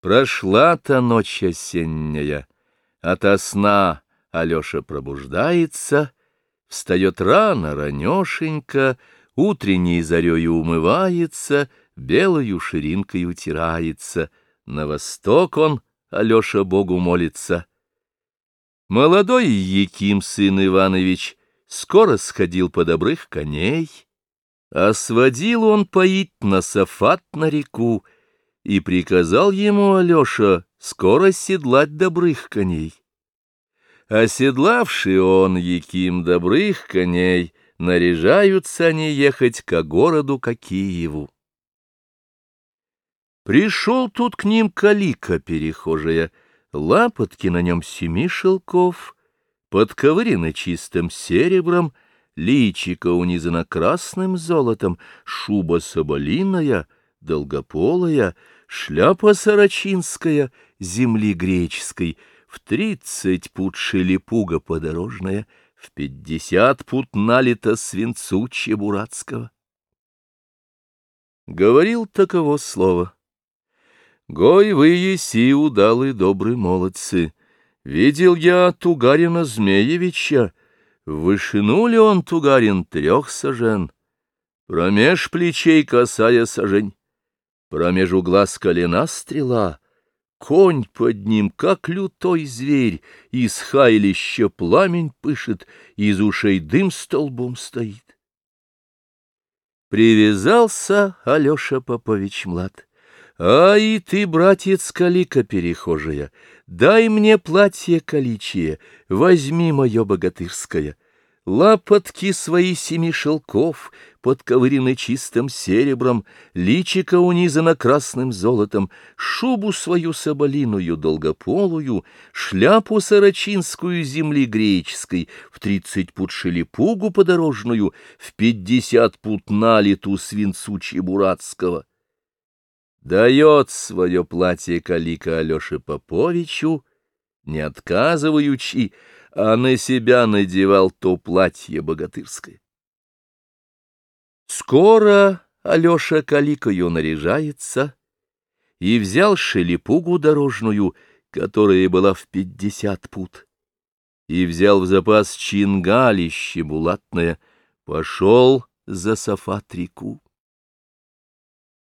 Прошла та ночь осенняя, ото сна Алеша пробуждается, встает рано, ранешенько, утренней зарею умывается, белою ширинкой утирается. На восток он, Алеша, Богу молится. Молодой Яким, сын Иванович, скоро сходил по добрых коней, а сводил он поить на сафат на реку, и приказал ему Алеша скоро седлать добрых коней. Оседлавший он, Яким, добрых коней, наряжаются они ехать ко городу, к Киеву. Пришел тут к ним калика перехожая, лапотки на нем семи шелков, подковырены чистым серебром, личико унизано красным золотом, шуба соболиная — долгополая, шляпа сорочинская, земли греческой, в тридцать пут шелепуга подорожная, в пятьдесят пут налито свинцу чебурацкого. Говорил таково слово. Гой вы еси удалый добрый молодцы. Видел я Тугарина Змеевича. Вышину ли он, Тугарин, трех сажен? Промеж плечей косая сажень. Промежу глаз колена стрела, конь под ним, как лютой зверь, из хайлища пламень пышет, из ушей дым столбом стоит. Привязался Алеша Попович млад. А и ты, братец Калика перехожая, дай мне платье каличие, возьми мое богатырское. Лапотки свои семи шелков, подковырены чистым серебром, личико унизано красным золотом, шубу свою соболиную долгополую, шляпу сорочинскую земли греческой, в тридцать пут шелепугу подорожную, в пятьдесят пут налиту свинцу чебурацкого. Дает свое платье калика Алёше Поповичу, не отказываючи, а на себя надевал то платье богатырское. Скоро Алеша каликою наряжается и взял шелепугу дорожную, которая была в пятьдесят пут, и взял в запас чингалище булатное, пошел за Сафат реку.